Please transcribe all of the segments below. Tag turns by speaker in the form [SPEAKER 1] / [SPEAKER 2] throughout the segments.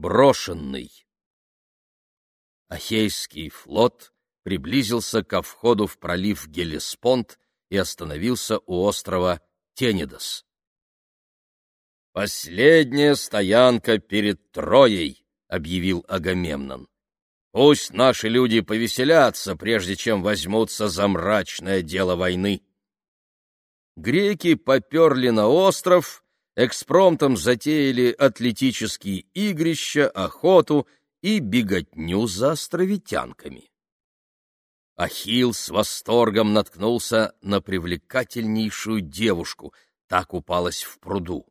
[SPEAKER 1] Брошенный. Ахейский флот приблизился ко входу в пролив Гелеспонд и остановился у острова Тенедос. «Последняя стоянка перед Троей», — объявил Агамемнон. «Пусть наши люди повеселятся, прежде чем возьмутся за мрачное дело войны». Греки поперли на остров, экспромтом затеяли атлетические игрища, охоту и беготню за островитянками. Ахилл с восторгом наткнулся на привлекательнейшую девушку, так упалась в пруду.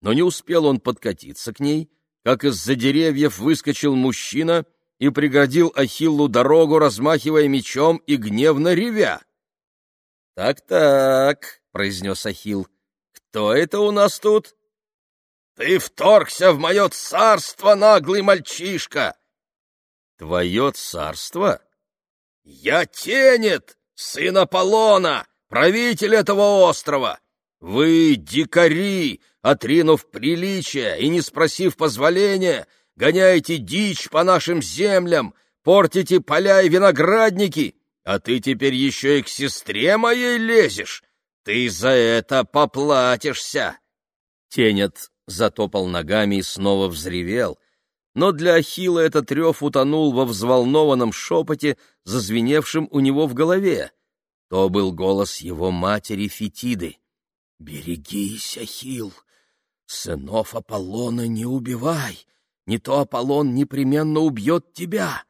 [SPEAKER 1] Но не успел он подкатиться к ней, как из-за деревьев выскочил мужчина и преградил Ахиллу дорогу, размахивая мечом и гневно ревя. «Так-так», — произнес Ахилл, — «кто это у нас тут?» «Ты вторгся в мое царство, наглый мальчишка!» «Твое царство?» «Я Тенет, сын Аполлона, правитель этого острова! Вы, дикари, отринув приличия и не спросив позволения, гоняете дичь по нашим землям, портите поля и виноградники, а ты теперь еще и к сестре моей лезешь. Ты за это поплатишься!» Тенет затопал ногами и снова взревел, но для Ахилла этот рев утонул во взволнованном шепоте, зазвеневшем у него в голове. То был голос его матери Фетиды. «Берегись, Ахилл! Сынов Аполлона не убивай! Не то Аполлон непременно убьет тебя!»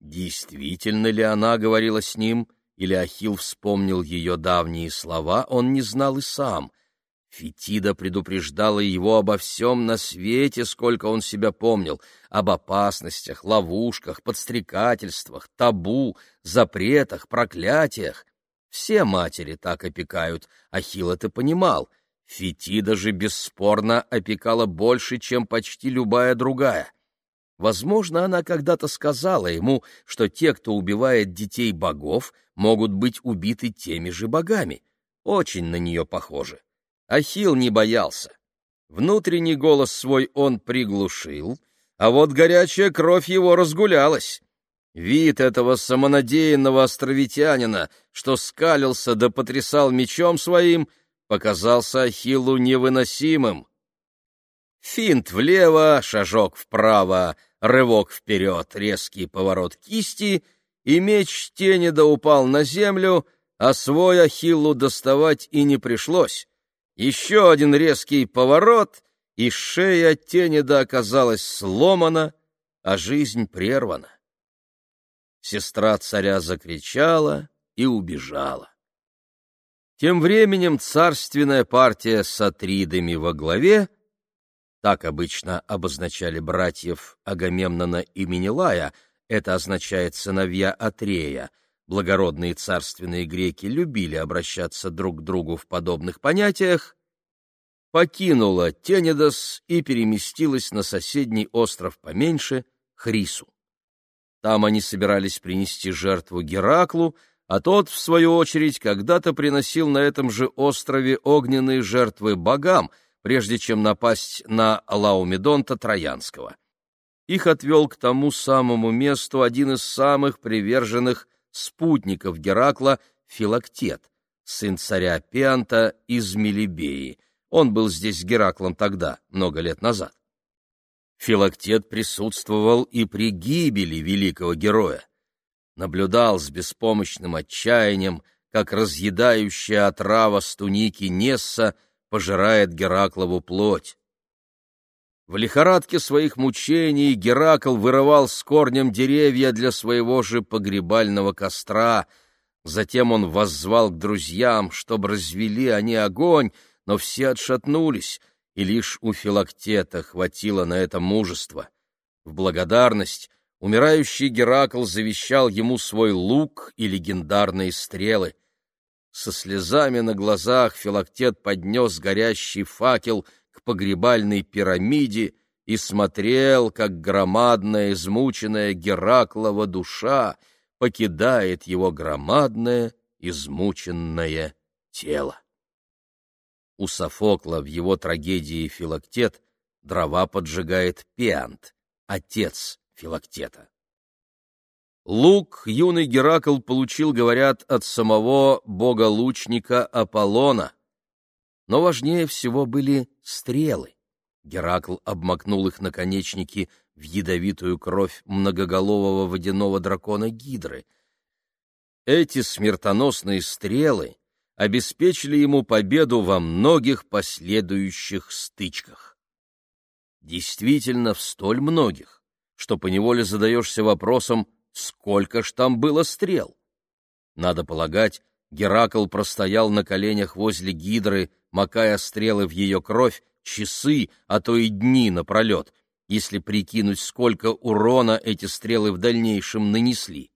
[SPEAKER 1] Действительно ли она говорила с ним, или Ахилл вспомнил ее давние слова, он не знал и сам — Фетида предупреждала его обо всем на свете, сколько он себя помнил, об опасностях, ловушках, подстрекательствах, табу, запретах, проклятиях. Все матери так опекают, Ахилл это понимал. Фетида же бесспорно опекала больше, чем почти любая другая. Возможно, она когда-то сказала ему, что те, кто убивает детей богов, могут быть убиты теми же богами. Очень на нее похоже. Ахилл не боялся. Внутренний голос свой он приглушил, а вот горячая кровь его разгулялась. Вид этого самонадеянного островитянина, что скалился да потрясал мечом своим, показался Ахиллу невыносимым. Финт влево, шажок вправо, рывок вперед, резкий поворот кисти, и меч Тенеда упал на землю, а свой Ахиллу доставать и не пришлось. Еще один резкий поворот, и шея Тенеда оказалась сломана, а жизнь прервана. Сестра царя закричала и убежала. Тем временем царственная партия с атридами во главе, так обычно обозначали братьев Агамемнона и Менелая, это означает сыновья Атрея — благородные царственные греки любили обращаться друг к другу в подобных понятиях, покинула Тенедос и переместилась на соседний остров поменьше, Хрису. Там они собирались принести жертву Гераклу, а тот, в свою очередь, когда-то приносил на этом же острове огненные жертвы богам, прежде чем напасть на Лаумедонта Троянского. Их отвел к тому самому месту один из самых приверженных спутников Геракла Филактет, сын царя Пианта из Мелибеи. Он был здесь Гераклом тогда, много лет назад. Филактет присутствовал и при гибели великого героя. Наблюдал с беспомощным отчаянием, как разъедающая отрава с туники Несса пожирает Гераклову плоть. В лихорадке своих мучений Геракл вырывал с корнем деревья для своего же погребального костра. Затем он воззвал к друзьям, чтобы развели они огонь, но все отшатнулись, и лишь у Филактета хватило на это мужества. В благодарность умирающий Геракл завещал ему свой лук и легендарные стрелы. Со слезами на глазах Филактет поднес горящий факел — погребальной пирамиде и смотрел, как громадная измученная Гераклова душа покидает его громадное измученное тело. У Софокла в его трагедии «Филактет» дрова поджигает Пеант, отец Филактета. Лук юный Геракл получил, говорят, от самого бога-лучника Аполлона. Но важнее всего были стрелы. Геракл обмакнул их наконечники в ядовитую кровь многоголового водяного дракона Гидры. Эти смертоносные стрелы обеспечили ему победу во многих последующих стычках. Действительно, в столь многих, что поневоле задаешься вопросом, сколько ж там было стрел. Надо полагать, Геракл простоял на коленях возле Гидры, макая стрелы в ее кровь, часы, а то и дни напролет, если прикинуть, сколько урона эти стрелы в дальнейшем нанесли.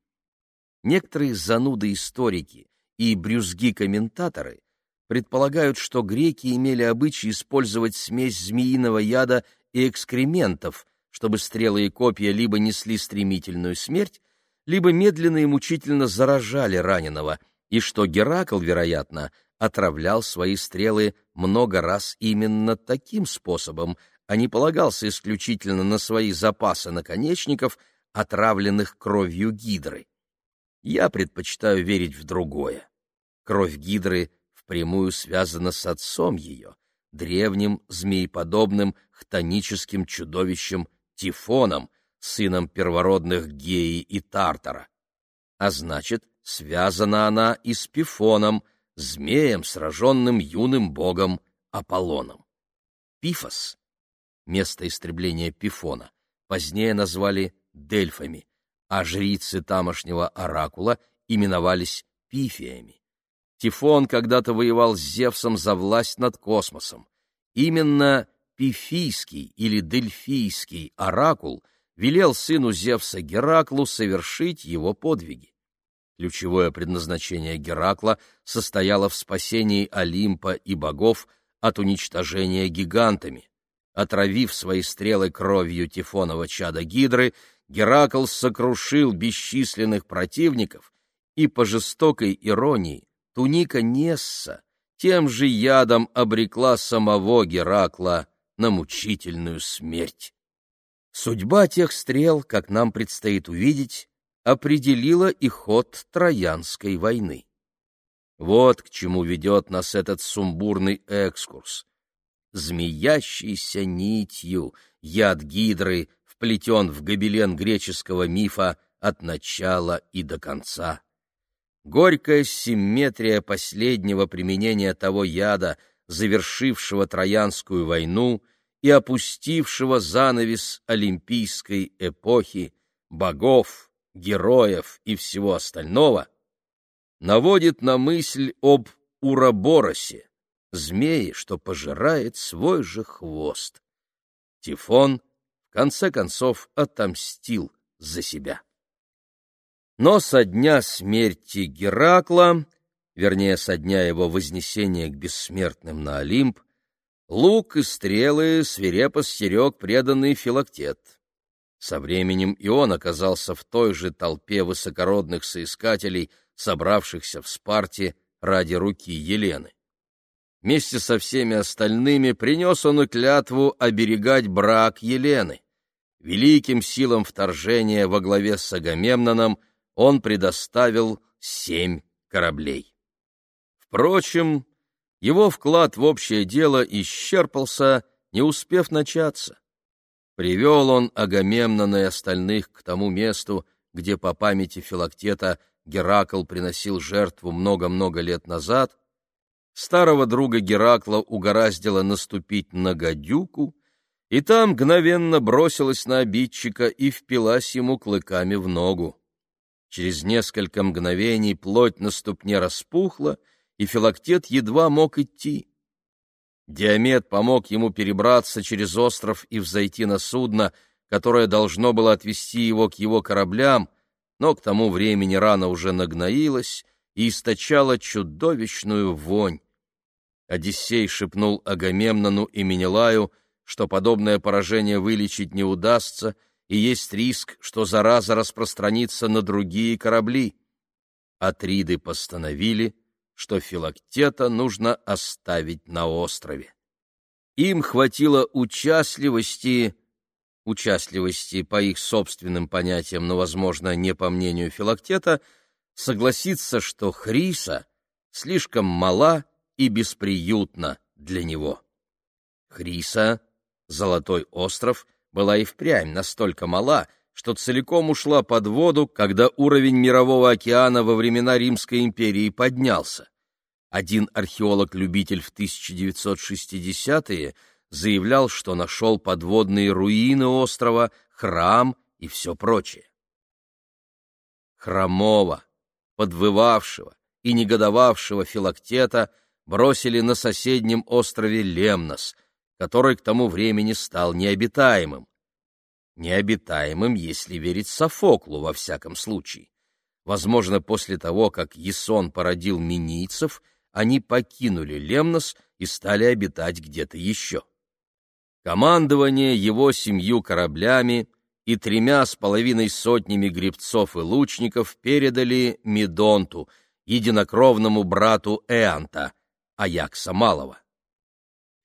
[SPEAKER 1] Некоторые зануды-историки и брюзги-комментаторы предполагают, что греки имели обычай использовать смесь змеиного яда и экскрементов, чтобы стрелы и копья либо несли стремительную смерть, либо медленно и мучительно заражали раненого, и что Геракл, вероятно, отравлял свои стрелы много раз именно таким способом, а не полагался исключительно на свои запасы наконечников, отравленных кровью гидры. Я предпочитаю верить в другое. Кровь гидры впрямую связана с отцом ее, древним змееподобным хтоническим чудовищем Тифоном, сыном первородных Геи и Тартара. А значит, связана она и с Пифоном, змеем, сраженным юным богом Аполлоном. Пифос, место истребления Пифона, позднее назвали Дельфами, а жрицы тамошнего оракула именовались Пифиями. Тифон когда-то воевал с Зевсом за власть над космосом. Именно Пифийский или Дельфийский оракул велел сыну Зевса Гераклу совершить его подвиги. Ключевое предназначение Геракла состояло в спасении Олимпа и богов от уничтожения гигантами. Отравив свои стрелы кровью Тифонова чада Гидры, Геракл сокрушил бесчисленных противников, и по жестокой иронии Туника Несса тем же ядом обрекла самого Геракла на мучительную смерть. Судьба тех стрел, как нам предстоит увидеть, определила и ход Троянской войны. Вот к чему ведет нас этот сумбурный экскурс. Змеящейся нитью яд гидры вплетен в гобелен греческого мифа от начала и до конца. Горькая симметрия последнего применения того яда, завершившего Троянскую войну и опустившего занавес олимпийской эпохи, богов, героев и всего остального, наводит на мысль об Ураборосе, змее, что пожирает свой же хвост. Тифон в конце концов отомстил за себя. Но со дня смерти Геракла, вернее, со дня его вознесения к бессмертным на Олимп, лук и стрелы свирепо стерег преданный Филактет. Со временем и он оказался в той же толпе высокородных соискателей, собравшихся в Спарте ради руки Елены. Вместе со всеми остальными принес он и клятву оберегать брак Елены. Великим силам вторжения во главе с Агамемноном он предоставил семь кораблей. Впрочем, его вклад в общее дело исчерпался, не успев начаться. Привел он Агамемнона и остальных к тому месту, где по памяти Филактета Геракл приносил жертву много-много лет назад. Старого друга Геракла угораздило наступить на гадюку, и там мгновенно бросилась на обидчика и впилась ему клыками в ногу. Через несколько мгновений плоть на ступне распухла, и Филактет едва мог идти. Диамет помог ему перебраться через остров и взойти на судно, которое должно было отвезти его к его кораблям, но к тому времени рана уже нагноилась и источала чудовищную вонь. Одиссей шепнул Агамемнону и Менелаю, что подобное поражение вылечить не удастся, и есть риск, что зараза распространится на другие корабли. Атриды постановили — что Филактета нужно оставить на острове. Им хватило участливости, участливости по их собственным понятиям, но, возможно, не по мнению Филактета, согласиться, что Хриса слишком мала и бесприютна для него. Хриса, Золотой остров, была и впрямь настолько мала, что целиком ушла под воду, когда уровень мирового океана во времена Римской империи поднялся. Один археолог-любитель в 1960-е заявлял, что нашел подводные руины острова, храм и все прочее. Хромого, подвывавшего и негодовавшего филактета бросили на соседнем острове Лемнос, который к тому времени стал необитаемым. Необитаемым, если верить Софоклу, во всяком случае. Возможно, после того, как Ясон породил минийцев, они покинули Лемнос и стали обитать где-то еще. Командование его семью кораблями и тремя с половиной сотнями гребцов и лучников передали Медонту, единокровному брату Эанта, Аякса Малого.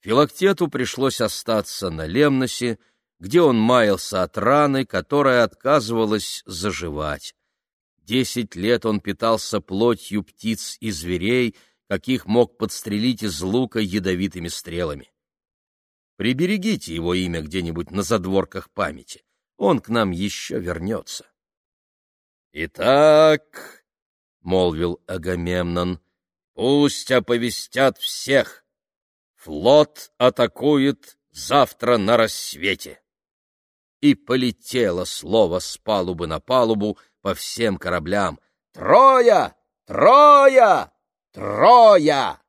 [SPEAKER 1] Филактету пришлось остаться на Лемносе, где он маялся от раны, которая отказывалась заживать. Десять лет он питался плотью птиц и зверей, каких мог подстрелить из лука ядовитыми стрелами. Приберегите его имя где-нибудь на задворках памяти. Он к нам еще вернется. — Итак, — молвил Агамемнон, — пусть оповестят всех. Флот атакует завтра на рассвете. И полетело слово с палубы на палубу по всем кораблям. «Троя! Троя! Троя!»